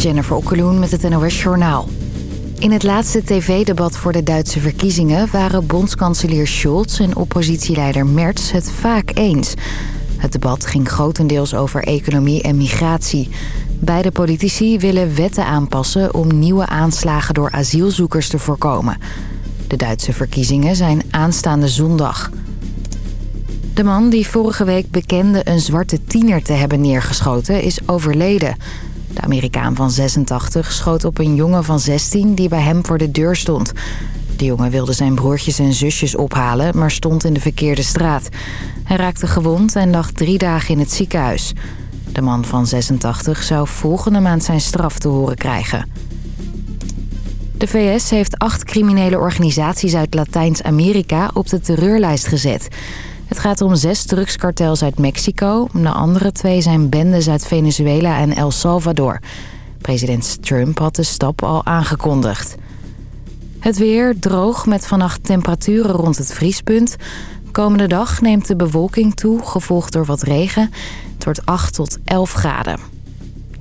Jennifer Okkeloen met het NOS Journaal. In het laatste tv-debat voor de Duitse verkiezingen... waren bondskanselier Scholz en oppositieleider Merz het vaak eens. Het debat ging grotendeels over economie en migratie. Beide politici willen wetten aanpassen... om nieuwe aanslagen door asielzoekers te voorkomen. De Duitse verkiezingen zijn aanstaande zondag... De man die vorige week bekende een zwarte tiener te hebben neergeschoten is overleden. De Amerikaan van 86 schoot op een jongen van 16 die bij hem voor de deur stond. De jongen wilde zijn broertjes en zusjes ophalen, maar stond in de verkeerde straat. Hij raakte gewond en lag drie dagen in het ziekenhuis. De man van 86 zou volgende maand zijn straf te horen krijgen. De VS heeft acht criminele organisaties uit Latijns-Amerika op de terreurlijst gezet... Het gaat om zes drugskartels uit Mexico. De andere twee zijn bendes uit Venezuela en El Salvador. President Trump had de stap al aangekondigd. Het weer droog met vannacht temperaturen rond het vriespunt. Komende dag neemt de bewolking toe, gevolgd door wat regen. Het wordt 8 tot 11 graden.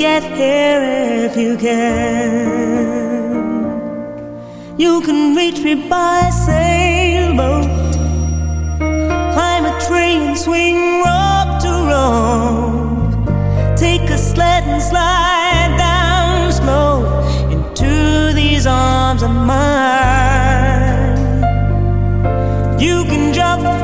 get here if you can. You can reach me by sailboat, climb a train, swing rock to rock, take a sled and slide down slow into these arms of mine. You can jump.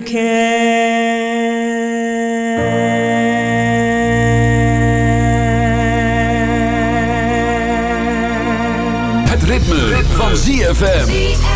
can. Het ritme, ritme. van ZFM.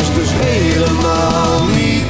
is dus helemaal niet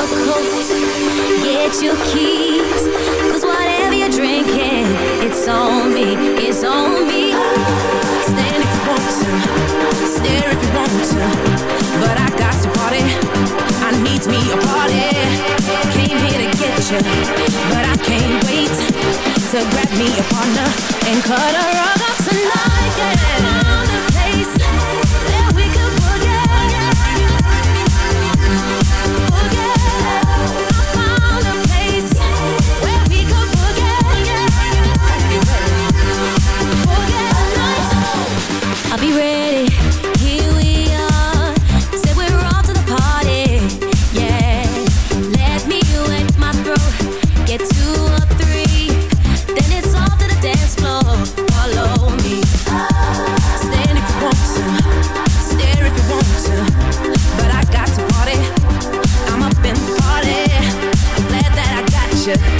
your coat, get your keys. Cause whatever you're drinking, it's on me. It's on me. Stand if you want to, stare if you want to. But I got to party. I need me a party. Came here to get you, but I can't wait to grab me a partner and cut a rug up tonight. Yeah. Music.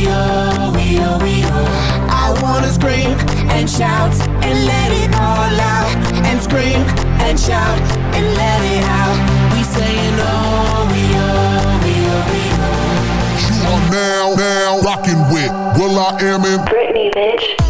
we oh, we oh, we oh. I wanna scream and shout and let it all out. And scream and shout and let it out. We saying oh, we oh, we oh, we oh. You are now, now rocking with will.i.am in Britney, bitch.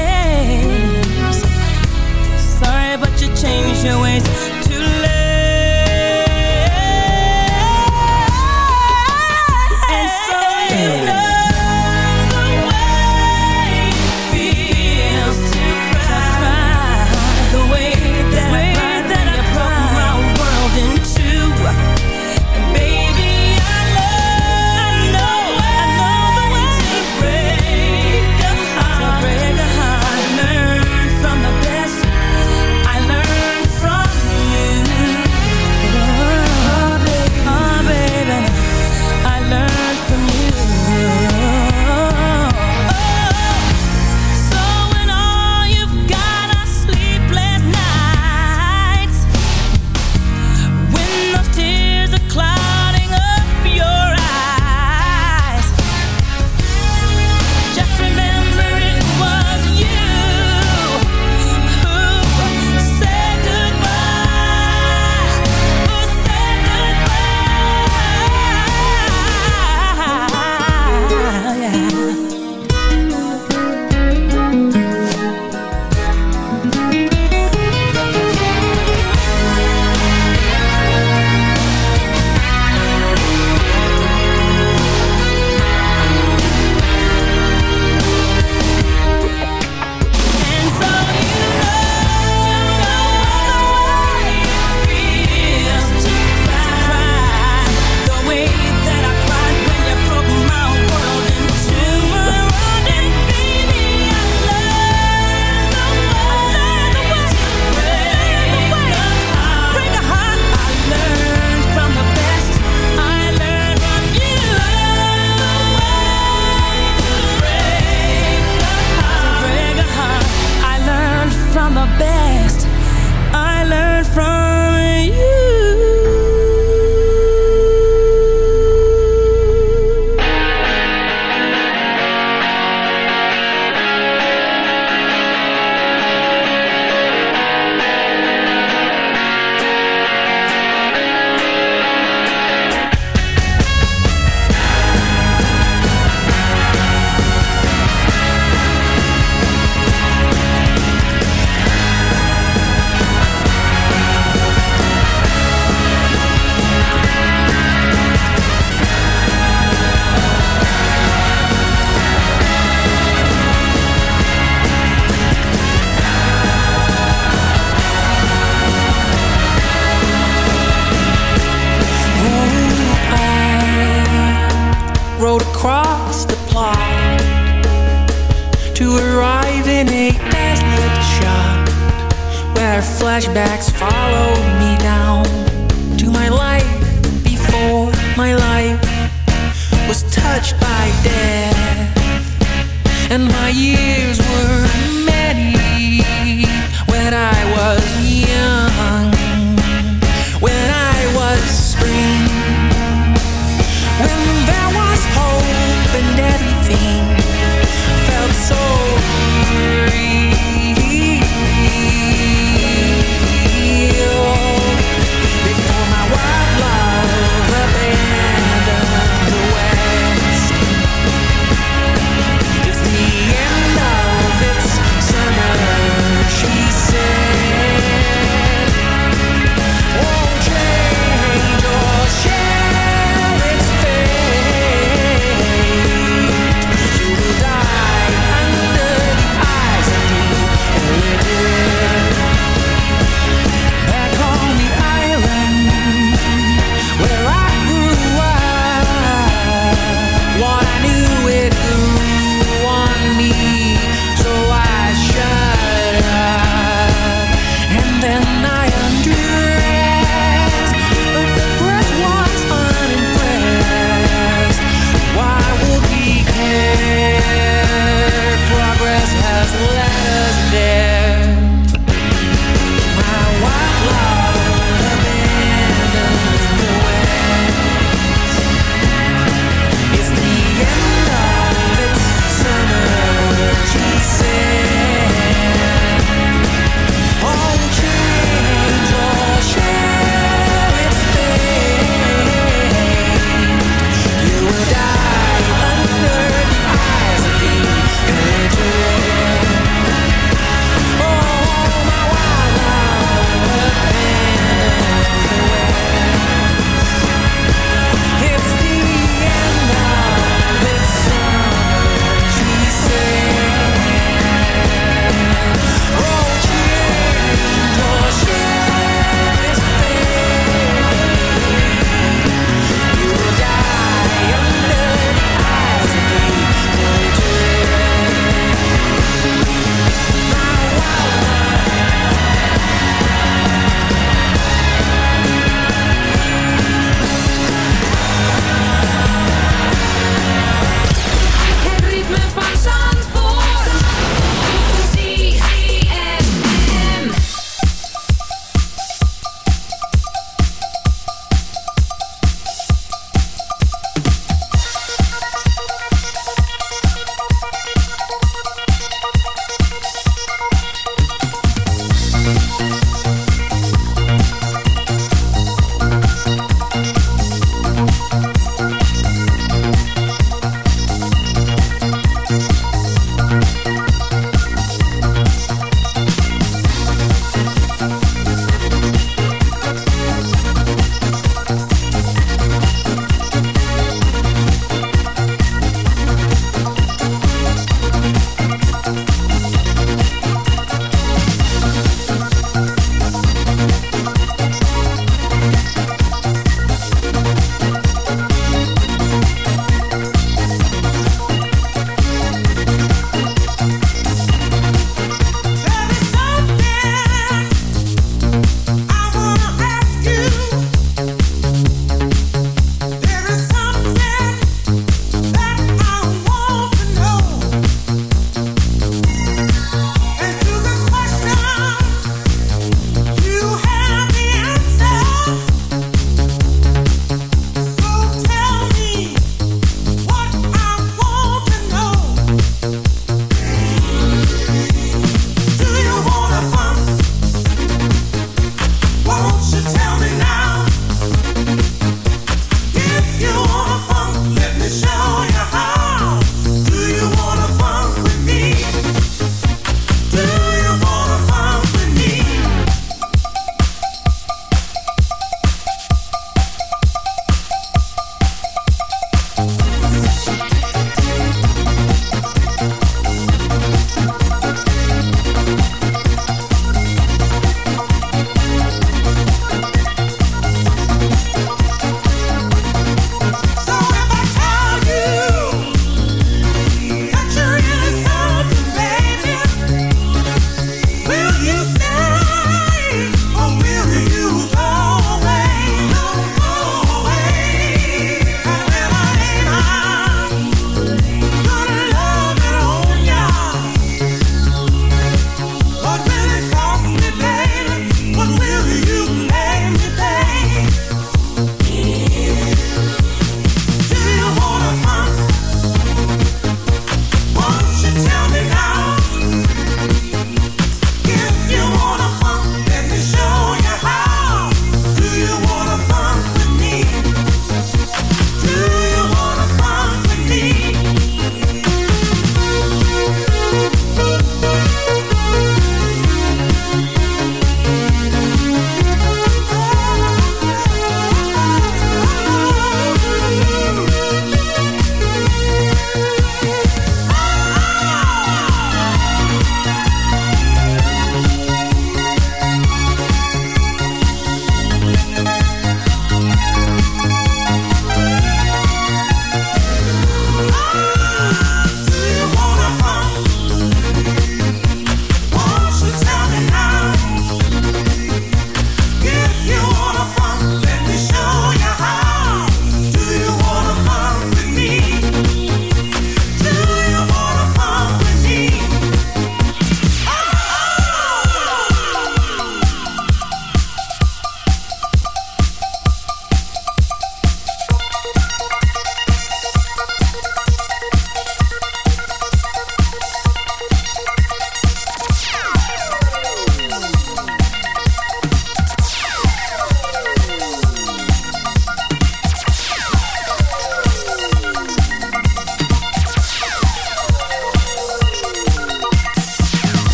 Changed your ways